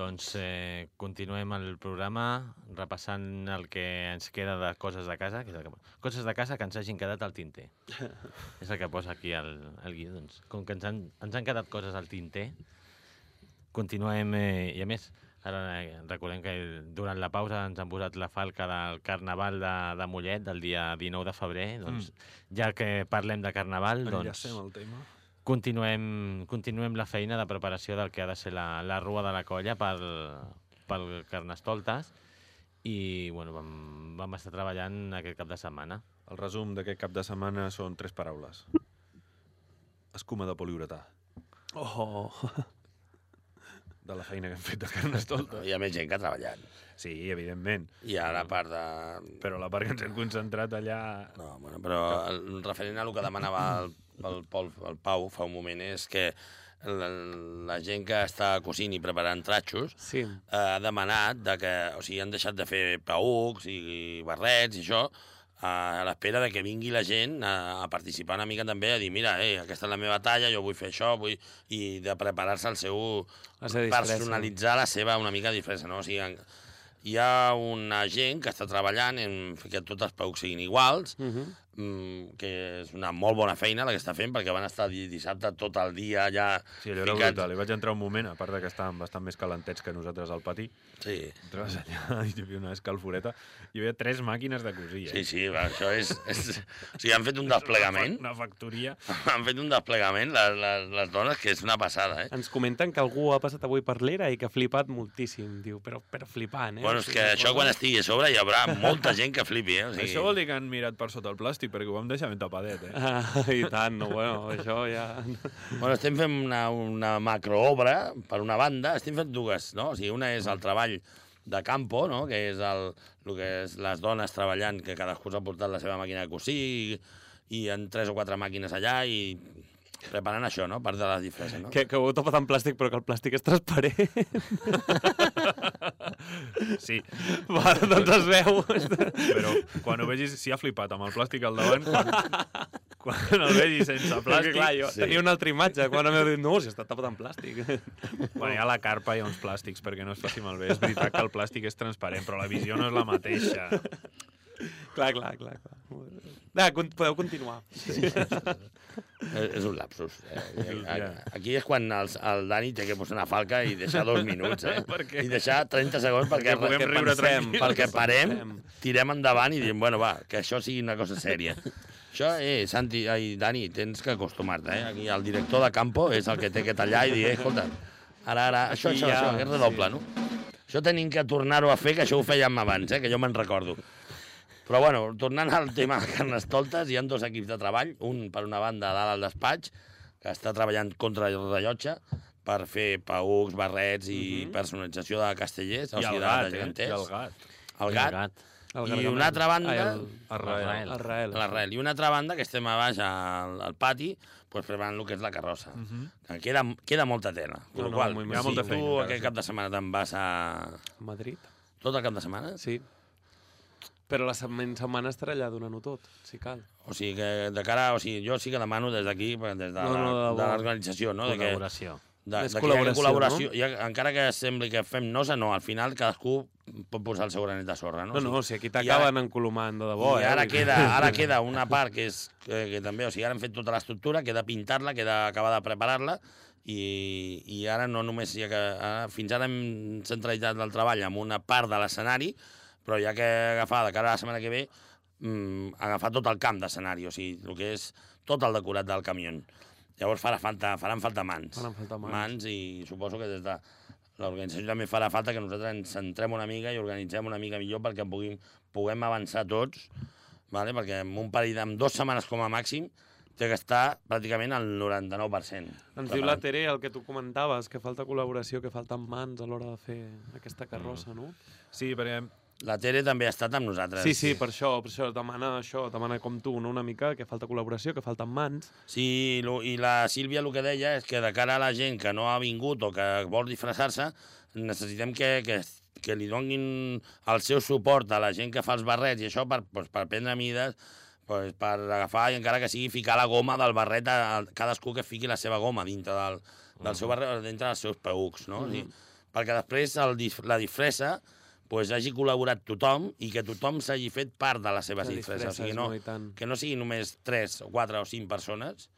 Doncs eh, continuem el programa repassant el que ens queda de coses de casa, que és el que... coses de casa que ens hagin quedat al tinter. és el que posa aquí el, el guió. Doncs, com que ens han, ens han quedat coses al tinter, continuem... Eh, I a més, ara eh, recordem que durant la pausa ens han posat la falca del Carnaval de, de Mollet del dia 19 de febrer. Doncs, ja que parlem de Carnaval, doncs, Enllacem el tema. Continuem, continuem la feina de preparació del que ha de ser la, la rua de la colla pel, pel Carnestoltes i bueno, vam, vam estar treballant aquest cap de setmana. El resum d'aquest cap de setmana són tres paraules. Escuma de poliuretà. Oh, De la feina que hem fet de Carnestoltes. Hi ha més gent que ha treballat. Sí, evidentment. I a la part de... Però la part que ens hem concentrat allà... No, bueno, però el, referent a el que demanava el, el, Pol, el Pau fa un moment és que la, la gent que està cosint i preparant tratxos sí. eh, ha demanat de que, o sigui, han deixat de fer paucs i, i barrets i això a l'espera de que vingui la gent a, a participar una mica també, a dir, mira, eh, aquesta és la meva talla, jo vull fer això, vull... i de preparar-se el seu... La seva personalitzar la seva una mica disfressa, no? O sigui, en- hi ha una gent que està treballant en que tots els paucs siguin iguals, Uh -huh. Mm, que és una molt bona feina la que està fent, perquè van estar di- dissabte tot el dia allà Sí, allò era ficats. brutal. Hi vaig entrar un moment, a part de que estàvem bastant més calentets que nosaltres al pati, Sí, entraves allà i hi havia una escalforeta, hi havia tres màquines de cosir, eh? sí, sí, va, això és, és... O sigui, han fet un desplegament, Una factoria. han fet un desplegament les, les, les dones que és una passada, eh? Ens comenten que algú ha passat avui per l'era i que ha flipat moltíssim, diu, però, però flipant, eh? Bueno, és que això quan estigui a sobre hi haurà molta gent que flipi, eh? O Sí. sigui, Això vol dir que han mirat per sota el plàstic, perquè ho vam deixar ben tapadet, eh? Ah, I tant, no, bueno, això ja... Bueno, estem fent una, una macroobra, per una banda, estem fent dues, no? O sigui, una és el treball de campo, no? que és el, el que és les dones treballant, que cadascú s'ha portat la seva màquina de cosir, i, i en tres o quatre màquines allà, i preparant això, no? Part de la disfressa, no? Que, que ho heu tapat amb plàstic, però que el plàstic és transparent. Sí, Va, doncs es veu. però quan ho vegis, si ha flipat amb el plàstic al davant, quan, quan el vegis sense plàstic, clar, jo Sí. tenia una altra imatge quan m'heu dit, no, si està tapat amb plàstic. quan hi ha la carpa hi ha uns plàstics perquè no es faci malbé. És veritat que el plàstic és transparent, però la visió no és la mateixa. Clar, clar, clar. clar. Ah, podeu continuar. És, és un lapsus. Eh? Ja. Aquí és quan els, el Dani té que posar una falca i deixar dos minuts, eh? I deixar 30 segons perquè, Perquè puguem riure tranquils. perquè parem, Pensem. tirem endavant i diem, bueno, va, que això sigui una cosa sèria. Això, eh, Santi, ai, Dani, tens que acostumar-te, eh? Aquí el director de campo és el que té que tallar i dir, eh, escolta, ara, ara, això, això, ja, això, és redoble, sí. no? Això tenim que tornar-ho a fer, que això ho fèiem abans, eh, que jo me'n recordo. Però bueno, tornant al tema de Carnestoltes, hi ha dos equips de treball, un per una banda dalt al despatx, que està treballant contra el rellotge per fer paucs, barrets i personalització de castellers, o I sigui, el gat, de eh? I el gat. El gat. gat. El I una altra banda- Ai, el... Arrael. El. L'arrel. I una altra banda, que estem a baix al, al pati, pues, preparant el que és la carrossa. que queda, queda molta tela. No, No, no, qual, molt- si tu feina aquest sí. cap de setmana te'n vas a... Madrid? Tot el cap de setmana? Sí. Però la setmana, setmana estarà allà donant-ho tot, si cal. O sigui, que de cara... O sigui, jo sí que demano des d'aquí, des de No, no, de la- debò. de l'organització, no? De que, Col·laboració. de, Més de col·laboració, col·laboració. I encara que sembli que fem nosa, no, al final cadascú pot posar el seu granet de sorra, no? No, no, o sigui, aquí ara- t'acaben encolomant de debò, I eh? ara queda, ara queda una part que és que, que també, o sigui, ara hem fet tota l'estructura, queda pintar-la, queda acabar de preparar-la, i, i ara no només ha que... Ara, fins ara hem centralitzat el treball en una part de l'escenari, però hi ha que agafar de cara a la setmana que ve mm, agafar tot el camp d'escenari, o sigui, el que és tot el decorat del camió. Llavors farà falta, faran falta mans. Faran falta mans. mans i suposo que des de l'organització també farà falta que nosaltres ens centrem una mica i organitzem una mica millor perquè puguem, puguem avançar tots, vale? perquè en un parell de, en dues setmanes com a màxim té que estar pràcticament al 99%. Ens diu la Tere el que tu comentaves, que falta col·laboració, que falten mans a l'hora de fer aquesta carrossa, no? Sí, perquè La Tere també ha estat amb nosaltres. Sí, sí, per això, per això demana això, demana com tu, no? una mica, que falta col·laboració, que falten mans. Sí, lo- i la Sílvia el que deia és que de cara a la gent que no ha vingut o que vol disfressar-se, necessitem que, que, que li donin el seu suport a la gent que fa els barrets i això per, doncs, per prendre mides, doncs, per agafar i encara que sigui ficar la goma del barret a, a cadascú que fiqui la seva goma dintre del, del seu barret, dintre dels seus peucs, no? Mm -hmm. perquè després el, la disfressa pues, hagi col·laborat tothom i que tothom s'hagi fet part de les seves La disfresses. O sigui, no, no, que no sigui només 3, 4 o 5 persones,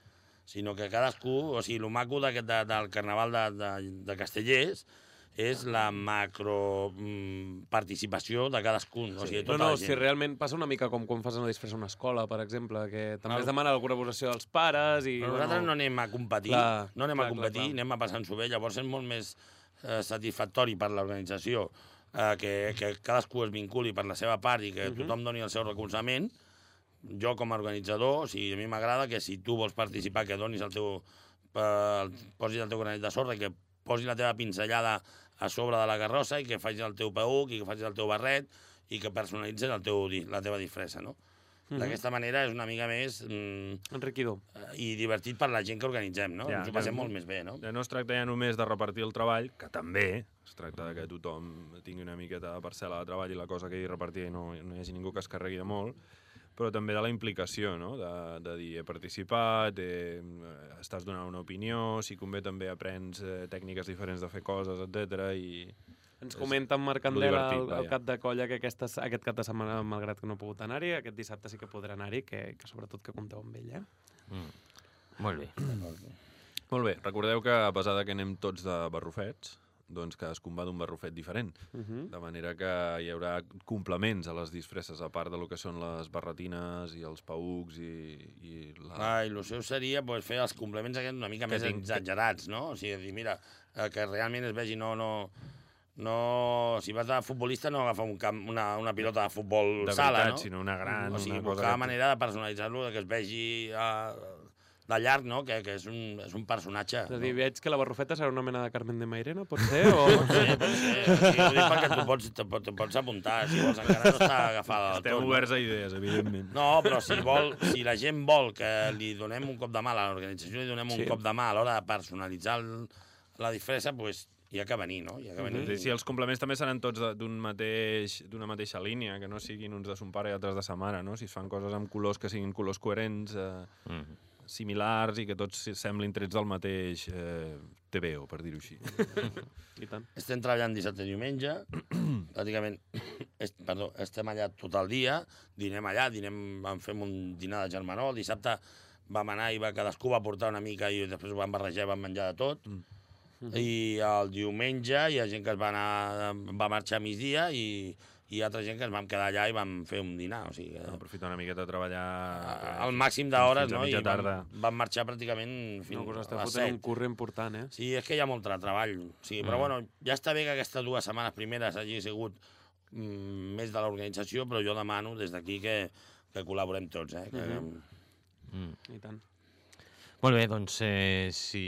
sinó que cadascú, o sigui, el maco d'aquest- de, del carnaval de, de, de Castellers és la macro mm, participació de cadascun. O sigui, No, tota no, la si realment passa una mica com quan fas una disfressa a una escola, per exemple, que també Al- es demana la col·laboració dels pares i... Però nosaltres no anem a competir, Clar, no anem clar, a competir, clar, clar. anem a passar-nos-ho bé, llavors és molt més eh, satisfactori per l'organització eh, que, que cadascú es vinculi per la seva part i que Mhm. tothom doni el seu recolzament. Jo, com a organitzador, o sigui, a mi m'agrada que si tu vols participar, que donis el teu... Eh, posis el teu granet de sorra i que posis la teva pinzellada a sobre de la carrossa i que facis el teu peuc i que facis el teu barret i que personalitzes el teu, la teva disfressa, no? Mhm. D'aquesta manera és una mica més mm, Enriquidor. i divertit per la gent que organitzem, no? Ja, Ja, Ens ho passem ja. molt més bé, no? Ja no es tracta ja només de repartir el treball, que també es tracta de que tothom tingui una miqueta de parcel·la de treball i la cosa que hi repartir no, no hi hagi ningú que es carregui de molt, però també de la implicació, no? de, de dir he participat, he, estàs donant una opinió, si convé també aprens eh, tècniques diferents de fer coses, etc. i Ens comenta en Marc Candela, el vaja. cap de colla, que aquesta, aquest cap de setmana, malgrat que no ha pogut anar-hi, aquest dissabte sí que podrà anar-hi, que, que sobretot que compteu amb ell, eh? Mm. Molt bé. Molt bé, recordeu que a pesar que anem tots de barrufets, doncs cadascun va d'un barrufet diferent. Uh -huh. De manera que hi haurà complements a les disfresses, a part de lo que són les barretines i els paucs i, i la... La il·lusió seria pues, fer els complements aquests una mica Que més tinc- exagerats, no? O sigui, dir, mira, eh, que realment es vegi, no, no, no... Si vas de futbolista, no agafa un camp, una, una pilota de futbol de sala, veritat, no? sinó una gran... o sigui, una buscar cosa manera de personalitzar-lo, de que es vegi uh, de llarg, no? Que, que és, un, és un personatge. És a dir, veig que la barrufeta serà una mena de Carmen de Mairena, pot ser? O... Sí, pot ser. O sigui, ho dic perquè tu pots, te, te pots apuntar, si vols, encara no està agafada del Esteu tot. no? oberts a idees, evidentment. No, però si, vol, si la gent vol que li donem un cop de mà a l'organització, li donem un Sí. cop de mà a l'hora de personalitzar el, la disfressa, pues, hi ha que venir, no? Hi ha que venir. Sí, sí, els complements també seran tots de- d'un mateix d'una mateixa línia, que no siguin uns de son pare i altres de sa mare, no? Si es fan coses amb colors que siguin colors coherents, eh, Mm. similars i que tots semblin trets del mateix eh, TVO, per dir-ho així. I tant. Estem treballant dissabte i diumenge, pràcticament, est, perdó, estem allà tot el dia, dinem allà, dinem, en fem un dinar de germanor, dissabte vam anar i va, cadascú va portar una mica i després ho vam barrejar, vam menjar de tot, Mm. I el diumenge hi ha gent que es va, anar, va marxar a migdia i, i altra gent que ens vam quedar allà i vam fer un dinar, o sigui, que, Aprofitar una miqueta a treballar... al màxim d'hores, fins a no? I mitja vam, tarda. vam marxar pràcticament fins No, a les fotent 7. un curri important, eh? Sí, és que hi ha molt de treball. Sí, però Mm. bueno, ja està bé que aquestes dues setmanes primeres hagi sigut mm, més de l'organització, però jo demano des d'aquí que, que col·laborem tots, eh? Que, Mhm. Mm. I tant. Molt bé, doncs, eh, si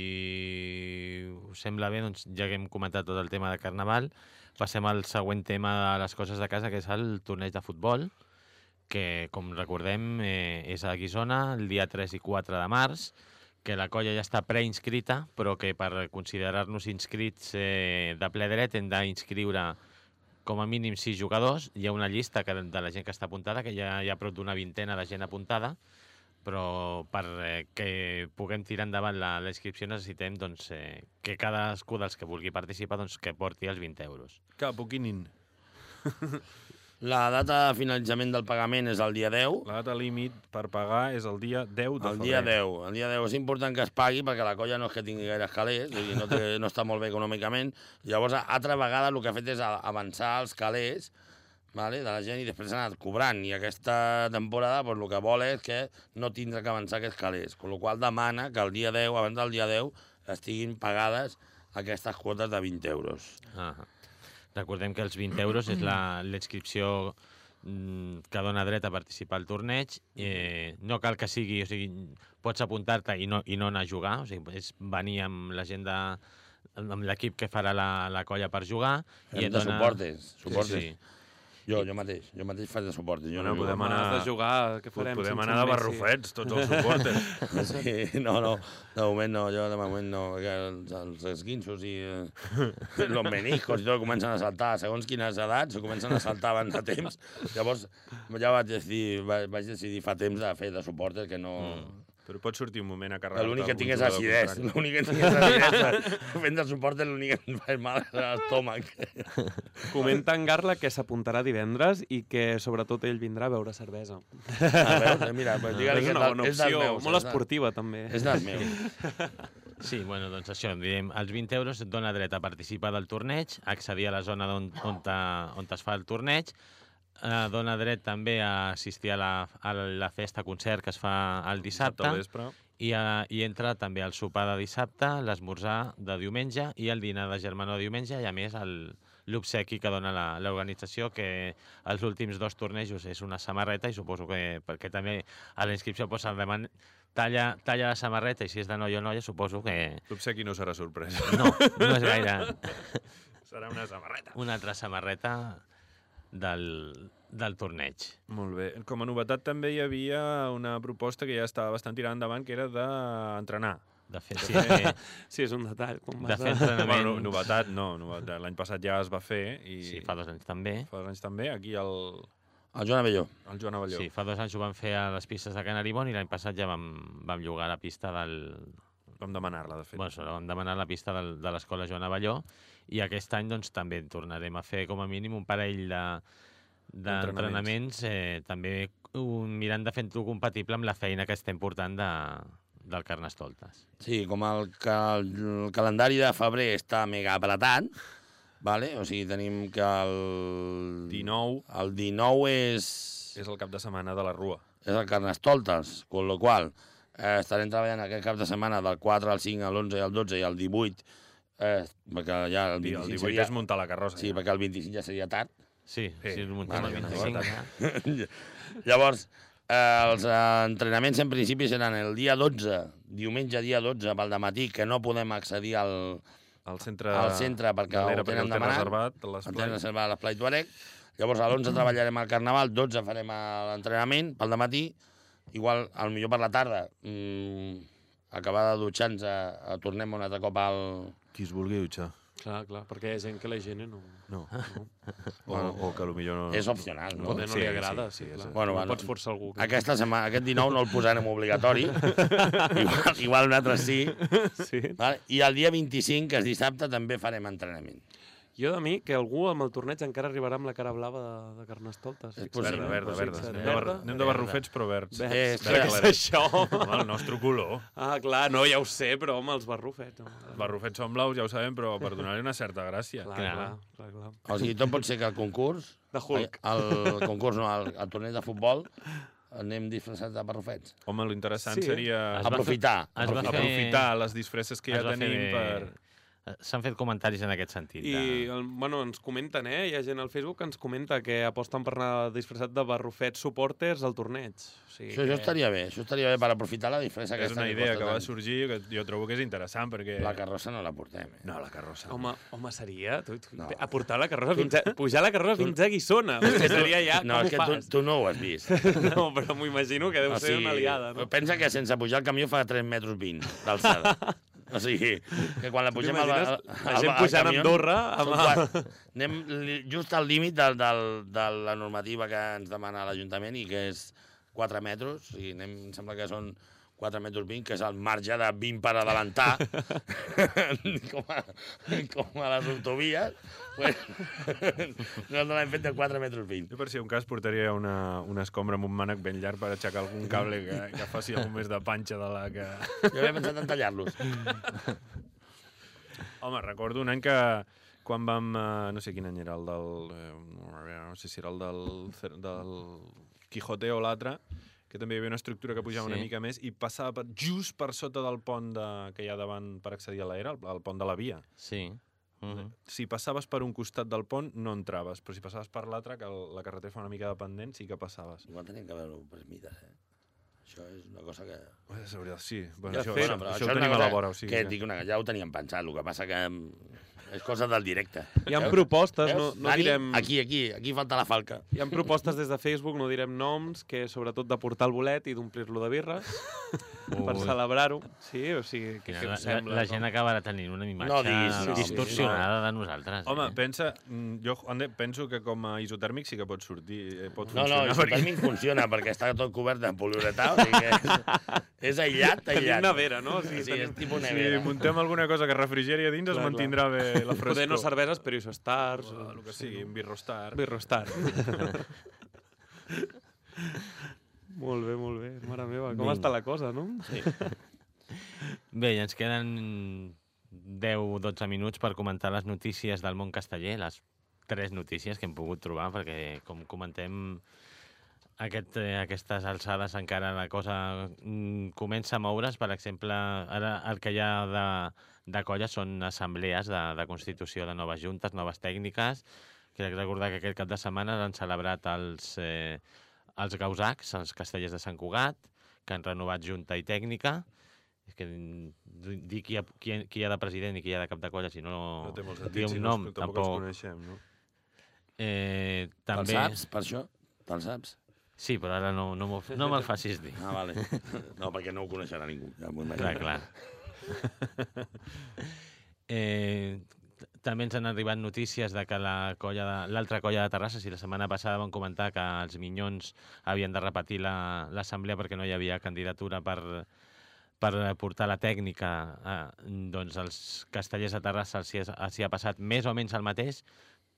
us sembla bé, doncs, ja que hem comentat tot el tema de Carnaval, passem al següent tema de les coses de casa, que és el torneig de futbol, que, com recordem, eh, és a Guisona el dia 3 i 4 de març, que la colla ja està preinscrita, però que per considerar-nos inscrits eh, de ple dret hem d'inscriure com a mínim sis jugadors. Hi ha una llista que, de la gent que està apuntada, que ja hi ha prop d'una vintena de gent apuntada, però per eh, que puguem tirar endavant la, la inscripció necessitem doncs, eh, que cadascú dels que vulgui participar doncs, que porti els 20 euros. Que poquinin. La data de finalitzament del pagament és el dia 10. La data límit per pagar és el dia 10 de El febrer. dia 10. El dia 10 és important que es pagui perquè la colla no és que tingui gaire calés, vull dir, no, té, no està molt bé econòmicament. Llavors, altra vegada el que ha fet és a- avançar els calés vale, de la gent i després s'ha anat cobrant. I aquesta temporada pues, el que vol és que no tindrà que avançar aquests calés. Amb la qual demana que el dia 10, abans del dia 10, estiguin pagades aquestes quotes de 20 euros. Ah Recordem que els 20 euros és la, la inscripció mm, que dona dret a participar al torneig. Eh, no cal que sigui, o sigui, pots apuntar-te i, no, i no anar a jugar, o sigui, és venir amb la gent de amb l'equip que farà la, la colla per jugar. Fem et de suportes, suportes. Sí, sí. Jo, jo mateix, jo mateix faig de suportes. Jo Bueno, no podem anar- de jugar, què farem? Podem anar de barrufets, tots els suporters. Sí, no, no, de moment no, jo de moment no, els, els esguinços i eh, los meniscos i tot comencen a saltar, segons quines edats, comencen a saltar abans de temps. Llavors, ja vaig decidir, vaig, vaig decidir fa temps de fer de suportes que no... Mm. Però pot sortir un moment a carregar L'únic que tinc és acidès. L'únic que tinc és acidès. Fent de suport és l'únic que em fa mal a l'estómac. Comenta en Garla que s'apuntarà divendres i que sobretot ell vindrà a beure cervesa. A veure, mira, pues, digue-li és que una és, bona del- és opció, meus. molt esportiva també. És dels meus. Sí, bueno, doncs això, diem, els 20 euros et dona dret a participar del torneig, accedir a la zona on, on, te, on es fa el torneig, eh, dona dret també a assistir a la, a la festa concert que es fa el dissabte, al vespre. i, a, i entra també el sopar de dissabte, l'esmorzar de diumenge i el dinar de germanor de diumenge i a més el- l'obsequi que dona la- l'organització que els últims dos tornejos és una samarreta i suposo que perquè també a la inscripció posa deman talla, talla la samarreta i si és de noi o noia suposo que L'obsequi no serà sorpresa. no, no és gaire Serà una samarreta. una altra samarreta del, del torneig. Molt bé. Com a novetat també hi havia una proposta que ja estava bastant tirada endavant, que era d'entrenar. De fet, sí, Sí, és un detall. Com de a... entrenament... Bueno, novetat, no. novetat. L'any passat ja es va fer i Sí, fa dos anys també. fa dos anys també. Aquí el, El Joan Avelló. el Joan Avelló. Sí, fa dos anys ho vam fer a les pistes de Canaribon i l'any passat ja vam, vam llogar la pista del... Vam demanar-la, de fet. Bueno, això, vam demanar la pista del, de l'escola Joan Avelló i aquest any doncs, també en tornarem a fer com a mínim un parell de d'entrenaments, eh, també un, mirant de fer-ho compatible amb la feina que estem portant de, del Carnestoltes. Sí, com el, ca el calendari de febrer està mega apretat, vale? o sigui, tenim que el... 19 El 19 és, és el cap de setmana de la Rua. és el Carnestoltes, con lo qual eh, estarem treballant aquest cap de setmana del 4 al 5, al 11 i al 12 i al 18, eh, perquè ja el I 25 el 18 seria... és muntar la carrossa. Sí, ja. perquè el 25 ja seria tard. Sí, Sí. sí, muntem Vale, el una 25 cosa. ja. Llavors, eh, els entrenaments en principi seran el dia 12, diumenge dia 12 pel matí, que no podem accedir al, Al centre, al centre perquè ho tenen perquè el té demanat. reservat, el l'esplai. tenen reservat a l'Esplai Tuareg. Llavors, a l'11 treballarem al Carnaval, 12 farem l'entrenament pel matí, igual, al millor per la tarda, mmm, acabar de dutxar-nos, eh, tornem un altre cop al... Qui es vulgui dutxar. Clar, clar, perquè hi ha gent que la gent no... No. O, o que potser no... És opcional, no? Poder no Sí, li agrada, sí, sí, sí, Bueno, no bueno. pots forçar algú. Que... Aquesta setmana, aquest 19 no el posarem obligatori, igual, igual un altre sí, Sí. Vale? I el dia 25, que és dissabte, també farem entrenament. Jo de mi, que algú amb el torneig encara arribarà amb la cara blava de, de Carnestoltes. És possible. Verda, verda, eh? verda. De, bar... verda? Anem de barrufets, però verds. Verds. Eh, Què és això? Home, el nostre color. Ah, clar, no, ja ho sé, però home, els barrufets. No. Els barrufets són blaus, ja ho sabem, però per donar-li una certa gràcia. Clar, Clar. clar, clar, clar. O sigui, tot pot ser que el concurs, De Hulk. el, el concurs no, el, el torneig de futbol, anem disfressats de barrufets. Home, l'interessant Sí, eh? seria Es Aprofitar. es va fer- aprofitar les disfresses que Es ja tenim fer- per... S'han fet comentaris en aquest sentit. I, De... el, bueno, ens comenten, eh? Hi ha gent al Facebook que ens comenta que aposten per anar disfressat de barrufets supporters al torneig. O sigui Això, això que- estaria bé, això estaria bé per aprofitar la disfressa És aquesta una que idea que va tant. sorgir que jo trobo que és interessant perquè... La carrossa no la portem. Eh? No, la carrossa. Home, home, seria... Tu, tu, No. no. Aportar la carrossa fins a... Pujar la carrossa fins a Guissona. Sigui, seria ja... no, és que tu, tu no ho has vist. No, però m'ho imagino que deu O ser sigui, una aliada, no? Pensa que sense pujar el camió fa 3 metres 20 d'alçada. O sigui, que quan la pugem al, al, la gent pujant a Andorra amb... quatre- anem just al límit del, del, de la normativa que ens demana l'Ajuntament i que és 4 metres, i anem, em sembla que són 4 metres 20, que és el marge de 20 per adelantar, com, a, com a les autovies, pues, nosaltres l'hem fet de 4 metres 20. Jo per si un cas portaria una, una escombra amb un mànec ben llarg per aixecar algun cable que, que faci algun més de panxa de la que... Jo havia pensat en tallar-los. Home, recordo un any que quan vam... eh, no sé quin any era, el del... Eh, no sé si era el del, del Quijote o l'altre, que també hi havia una estructura que pujava sí. una mica més i passava per, just per sota del pont de, que hi ha davant per accedir a l'era, el, el pont de la via. Sí. Uh -huh. Si passaves per un costat del pont, no entraves, però si passaves per l'altre, que el, la carretera fa una mica de pendent, sí que passaves. Igual tenim que veure-ho per mides, eh? Això és una cosa que... De- Sí, bueno, Ja això, fet, això, però això, és ho tenim a la vora. O sigui, que et dic una, ja ho teníem pensat, el que passa que mm, és cosa del directe. Hi ha Veus? propostes, no, Veus? no Dani, direm... Aquí, aquí, aquí falta la falca. Hi ha propostes des de Facebook, no direm noms, que sobretot de portar el bolet i d'omplir-lo de birres. per celebrar-ho. Sí, o sigui, què, què la, us la, sembla? la com? gent acabarà tenint una imatge No diguis, no, distorsionada de nosaltres. Home, eh? pensa, mm, jo Ander, penso que com a isotèrmic sí que pot sortir, eh, pot No, no, funcionar. el tèrmic funciona perquè està tot cobert de poliuretà, o sigui que és, és aïllat, Tenim aïllat. nevera, no? O sigui, Sí, és tenim... tipus si nevera. muntem alguna cosa que refrigeri a dins es Clar, mantindrà bé la frescor. Poder no cerveses, però isostars. O el que sigui, un birrostar. Birrostar. molt bé, molt bé. Com Vinga. està la cosa, no? Sí. Bé, i ens queden 10-12 minuts per comentar les notícies del món casteller, les tres notícies que hem pogut trobar, perquè, com comentem, aquest, eh, aquestes alçades encara la cosa mm, comença a moure's. Per exemple, ara el que hi ha de, de colla són assemblees de, de constitució de noves juntes, noves tècniques. Crec recordar que aquest cap de setmana han celebrat els, eh, els gausacs, els castellers de Sant Cugat, que han renovat junta i tècnica. És que dir qui hi, ha, qui, hi ha- qui hi ha de president i qui hi ha de cap de colla, si no, No té molt sentit, un si nom, no, tampoc, els tampoc. coneixem, no? Te'l Eh, també... saps, per això? Te'l saps? Sí, però ara no, no, m'ho- no me'l facis dir. Ah, vale. No, perquè no ho coneixerà ningú. Ja Clar, clar. també ens han arribat notícies de que la colla de- l'altra colla de Terrassa, si la setmana passada van comentar que els Minyons havien de repetir la- l'assemblea perquè no hi havia candidatura per, per portar la tècnica, eh, doncs els castellers de Terrassa els hi, ha- els hi ha passat més o menys el mateix,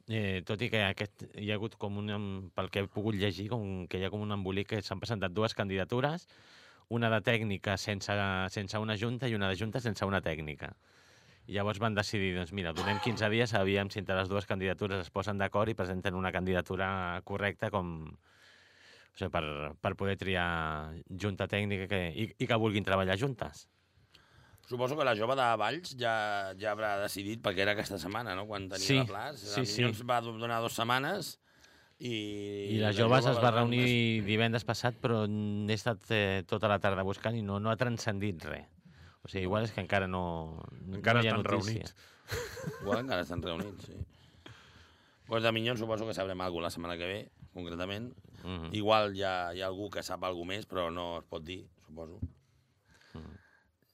eh, tot i que aquest, hi ha hagut com un, pel que he pogut llegir, com que hi ha com un embolic que s'han presentat dues candidatures, una de tècnica sense, sense una junta i una de junta sense una tècnica. I llavors van decidir, doncs mira, donem 15 dies, aviam si entre les dues candidatures es posen d'acord i presenten una candidatura correcta com, o sigui, per, per poder triar junta tècnica que, i, i que vulguin treballar juntes. Suposo que la jove de Valls ja, ja haurà decidit, perquè era aquesta setmana, no?, quan tenia Sí, la plaç. sí, sí. Minyons va donar dues setmanes i... I les joves es va reunir divendres passat, però n'he estat eh, tota la tarda buscant i no, no ha transcendit res. O sigui, igual és que encara no, Encara no hi ha estan notícia. reunits. Igual encara estan reunits, sí. Pues de Minyons suposo que sabrem alguna la setmana que ve, concretament. Mhm. Igual hi ha, hi ha algú que sap alguna més, però no es pot dir, suposo.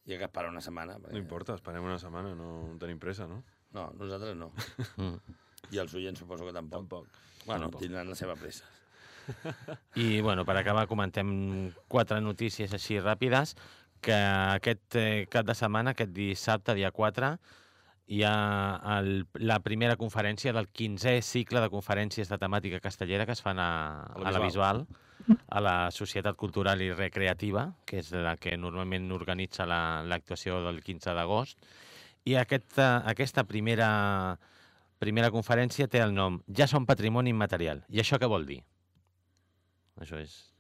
Hi ha que esperar una setmana. No Perquè... importa, esperem una setmana, no tenim pressa, no? No, nosaltres no. Mm. I els oients suposo que tampoc. Tampoc. Bueno, tindran la seva pressa. I, bueno, per acabar, comentem quatre notícies així ràpides, que aquest eh, cap de setmana, aquest dissabte, dia 4, hi ha el, la primera conferència del 15è cicle de conferències de temàtica castellera que es fan a, A la a la Bisbal. A la Societat Cultural i Recreativa, que és la que normalment organitza la- l'actuació del 15 d'agost. I aquesta, aquesta primera, primera conferència té el nom Ja som patrimoni immaterial. I això què vol dir? Això és...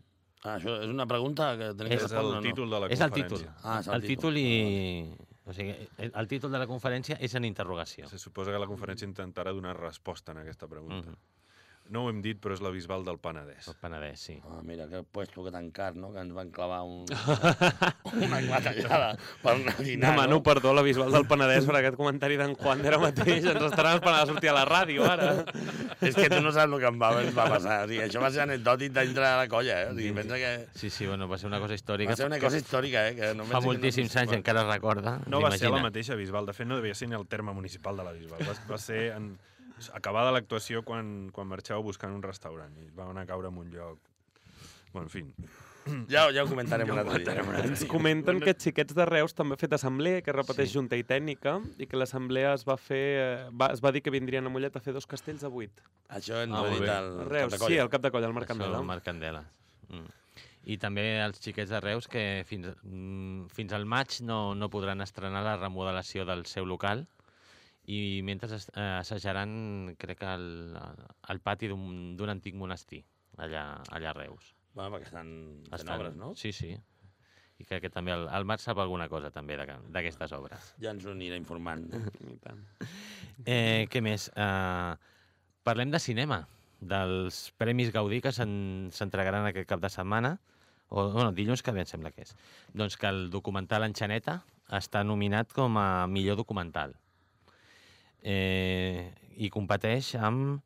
Ah, això és una pregunta que tenim que És respondre el no? títol de la és el títol. conferència. Ah, és el títol i... O sigui, el el títol de la conferència és en interrogació. Se suposa que la conferència intentarà donar resposta en aquesta pregunta. Mhm. No ho hem dit, però és la Bisbal del Penedès. El Penedès, sí. Ah, mira, que puesto que tan car, no?, que ens van clavar un... una clatellada per anar a dinar, Demano no? perdó a la Bisbal del Penedès per aquest comentari d'en Juan d'ara mateix. Ens estaran esperant a sortir a la ràdio, ara. És que tu no saps el que em va, ens va passar. O sigui, això va ser anecdòtic dintre de la colla, eh? O sigui, pensa que Sí, sí, bueno, va ser una cosa històrica. va ser una cosa històrica, eh? Que no Fa moltíssims anys i encara es recorda. No va ser la mateixa Bisbal. De fet, no devia ser ni el terme municipal de la Bisbal. Va, va ser en, acabada l'actuació quan, quan marxàveu buscant un restaurant i va anar a caure en un lloc... Bueno, en fi. Ja, ja ho comentarem un altre dia. Ens comenten que Xiquets de Reus també ha fet assemblea, que repeteix Sí. junta i tècnica, i que l'assemblea es va fer... eh, Va, es va dir que vindrien a Mollet a fer dos castells a vuit. Això ens Ah, ho ha dit el Reus, cap de sí, al cap de colla, al Marc Això, Candela. el Marc Candela. Mm. I també els xiquets de Reus que fins, mm, fins al maig no, no podran estrenar la remodelació del seu local i mentre eh, assajaran, crec que al, al pati d'un antic monestir, allà, allà a Reus. Bueno, perquè estan fent obres, no? Sí, sí. I crec que també el, el Marc sap alguna cosa també d'aquestes obres. Ja ens ho anirà informant. I tant. Eh, què més? Uh, parlem de cinema, dels Premis Gaudí que s'en- s'entregaran aquest cap de setmana, o bueno, dilluns que ve em sembla que és. Doncs que el documental Enxaneta està nominat com a millor documental. Eh, I competeix amb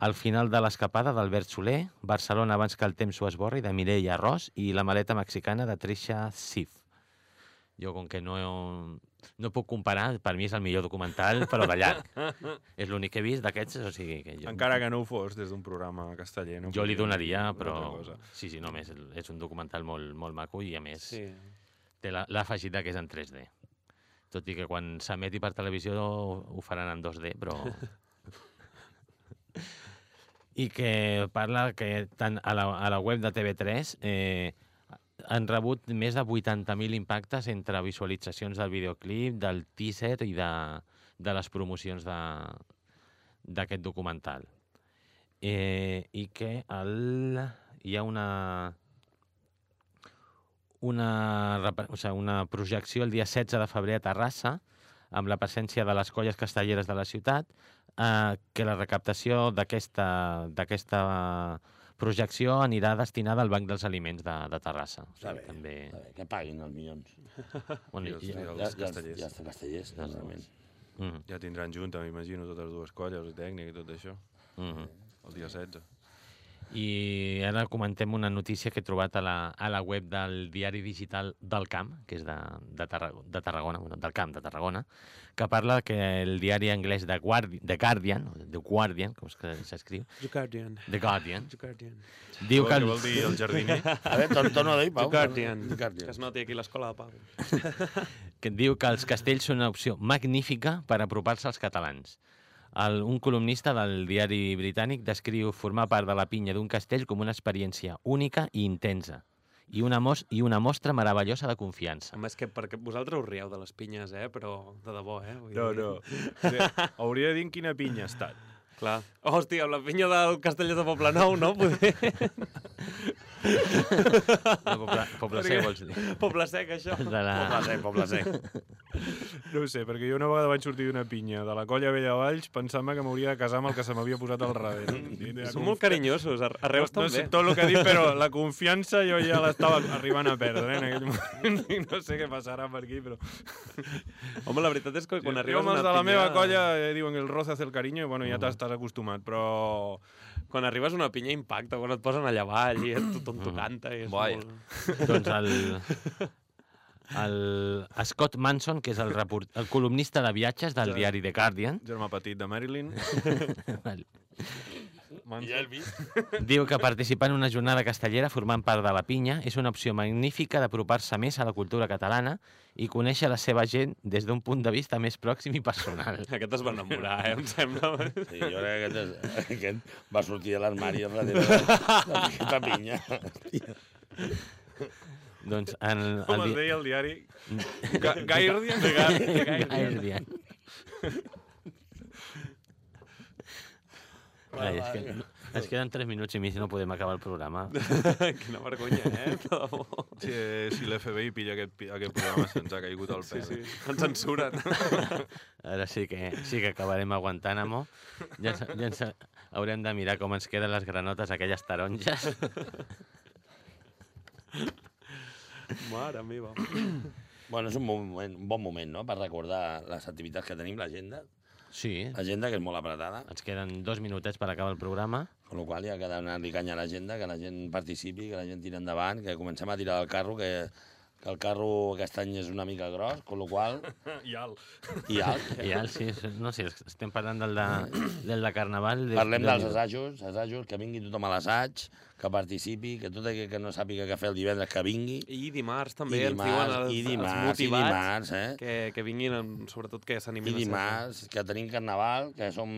El final de l'escapada d'Albert Soler, Barcelona abans que el temps ho esborri, de Mireia Ros, i La maleta mexicana de Trisha Sif. Jo, com que no, no puc comparar, per mi és el millor documental, però de llarg. és l'únic que he vist d'aquests, o sigui que jo... Encara que no ho fos des d'un programa casteller. No Jo li donaria, però... Sí, sí, només és un documental molt, molt maco i, a més, Sí. té la- l'afegit de que és en 3D. Tot i que quan s'emeti per televisió ho faran en 2D, però... I que parla que tant a la, a la web de TV3 eh, han rebut més de 80.000 impactes entre visualitzacions del videoclip, del teaser i de, de les promocions d'aquest documental. Eh, I que el, hi ha una una, o sigui, una projecció el dia 16 de febrer a Terrassa amb la presència de les colles castelleres de la ciutat, eh, que la recaptació d'aquesta d'aquesta projecció anirà destinada al Banc dels Aliments de, de Terrassa. O Està sigui, bé, també... està bé, que paguin els milions. Bueno, I els- i, i els- Ja, ja, castellers. ja està castellers, realment. mm, Ja tindran junta, m'imagino, totes dues colles, i tècnic i tot això, mm. el dia 16. I ara comentem una notícia que he trobat a la, a la web del diari digital del Camp, que és de, de, Tarragona, de Tarragona, bueno, del Camp de Tarragona, que parla que el diari anglès The Guardian, The Guardian, The Guardian, com és que s'escriu, The Guardian. The Guardian, The Guardian. diu que Què el, vol dir el jardiner? A veure, torna, a dir, Pau. The Guardian. The Que Guardian. es noti aquí l'escola de Pau. que diu que els castells són una opció magnífica per apropar-se als catalans. El, un columnista del diari britànic descriu formar part de la pinya d'un castell com una experiència única i intensa i una, mos i una mostra meravellosa de confiança. A més que perquè vosaltres us rieu de les pinyes, eh? Però de debò, eh? Vull No, dir- no. Sí, hauria de dir quina pinya ha estat. Clar. Hòstia, amb la pinya del Castellers de Poble Nou, no? Poder... El poble, poble sec, vols dir? Poble Sec, això. De la... Poble sec, poble sec. No ho sé, perquè jo una vegada vaig sortir d'una pinya de la colla Vella Valls pensant-me que m'hauria de casar amb el que se m'havia posat al darrere. De Són confi- molt carinyosos, a- arreu no, estan no sé bé. tot el que ha dit, però la confiança jo ja l'estava arribant a perdre eh, en aquell moment. I no sé què passarà per aquí, però... Home, la veritat és que quan jo arribes amb a els una de la pinya... meva colla eh, diuen que el roce hace el cariño i bueno, ja t'estàs acostumat, però... Quan arribes a una pinya impacta, quan et posen allà avall i tothom t'ho canta i és molt... Doncs el, el Scott Manson, que és el, report, el columnista de viatges del Ja. diari The Guardian, Germà petit de Marilyn. I Elvis. diu que participar en una jornada castellera formant part de la pinya és una opció magnífica d'apropar-se més a la cultura catalana i conèixer la seva gent des d'un punt de vista més pròxim i personal. Aquest es va enamorar, eh? Em sembla. Sí, jo crec que aquest, és, aquest va sortir de l'armari a darrere de- d'aquesta pinya. doncs en, Com el es di- deia el diari? Ga Guardian? Guardian. Ai, és que ens queden 3 minuts i mig i no podem acabar el programa. Quina vergonya, eh? De debò. Si, si l'FBI pilla aquest, aquest programa se'ns ha caigut al Sí, pèl. sí. Ens censuren. Ara sí que, sí que acabarem aguantant, amo. Ja, ja ens, haurem de mirar com ens queden les granotes, aquelles taronges. Mare meva. Bueno, és un bon moment, un bon moment no?, per recordar les activitats que tenim, l'agenda. Sí, L'agenda, que és molt apretada, ens queden dos minutets per acabar el programa. amb la qual cosa ja ha de donar-li canya a l'agenda, que la gent participi, que la gent tiri endavant, que comencem a tirar del carro, que, que el carro aquest any és una mica gros, amb la qual I alt. i alt. I ara, sí, no sé, estem parlant del de, del de Carnaval. de- Parlem de- dels assajos, assajos, que vingui tothom a l'assaig, que participi, que tot aquell que no sàpiga què fer el divendres que vingui. I dimarts també I ens diuen dimarts, els, i els dimarts, i motivats dimarts, eh? que, que vinguin, sobretot que I s'animin a ser. dimarts, que tenim carnaval, que som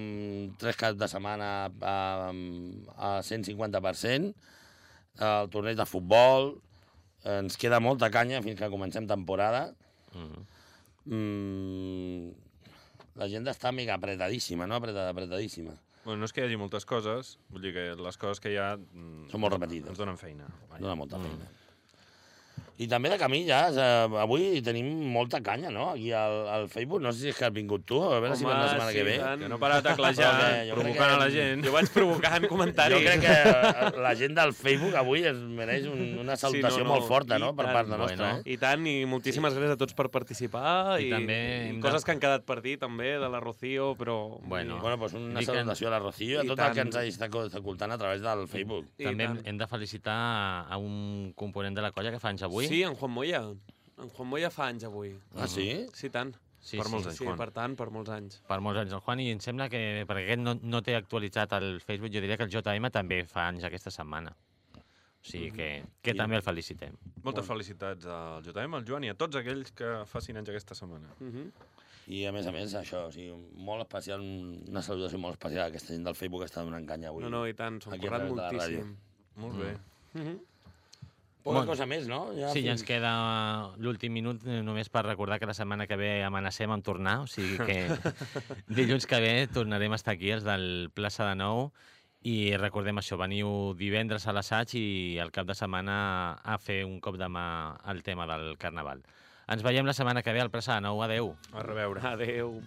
tres caps de setmana a, a 150%, el torneig de futbol, ens queda molta canya fins que comencem temporada. Mm. Mm, L'agenda està mega apretadíssima, no? Apretada, apretadíssima. Bueno, no és que hi hagi moltes coses, vull dir que les coses que hi ha... mm, Són molt repetides. Ens donen feina. Vaja. Dóna molta feina. I també de camí, ja, eh, avui tenim molta canya, no? Aquí al, al Facebook. No sé si és que has vingut tu, a veure si Home, ven la setmana sí, que ve. tant. Que no para de teclejar, provocant que- a la gent. Jo vaig provocant comentaris. Jo crec que eh, la gent del Facebook avui es mereix un, una salutació no, no, molt forta, i no?, per tant. part de nostra, Bueno. eh? I tant, i moltíssimes gràcies a tots per participar I i, també i coses que han quedat per dir també de la Rocío, però... Bueno. Bueno, doncs una salutació a la Rocío i a tot el que tant. ens hagi estat escoltant a través del Facebook. I També hem, tant. hem de felicitar a un component de la colla que fa anys avui. Sí, en Juan Moya. En Juan Moya fa anys avui. Ah, sí? Sí, tant. sí, per sí. molts anys. Sí, Juan. per tant, per molts anys. Per molts anys el Juan, i em sembla que, perquè aquest no, no té actualitzat el Facebook, jo diria que el JM també fa anys aquesta setmana. O sigui que, que I- també el felicitem. Moltes felicitats al JM, al Joan i a tots aquells que facin anys aquesta setmana. Uh -huh. I a més a més, això, o sigui, molt especial, una salutació molt especial a aquesta gent del Facebook que està donant canya avui. No, no, i tant, s'ho han currat moltíssim. Molt bé. Uh -huh. Poca Molt. cosa més, no? Ja Sí, ja ens fins- queda l'últim minut eh, només per recordar que la setmana que ve amenacem amb tornar, o sigui que dilluns que ve tornarem a estar aquí, els del Plaça de Nou, i recordem això, veniu divendres a l'assaig i al cap de setmana a fer un cop de mà al tema del Carnaval. Ens veiem la setmana que ve al Plaça de Nou. Adeu. A reveure. Adéu.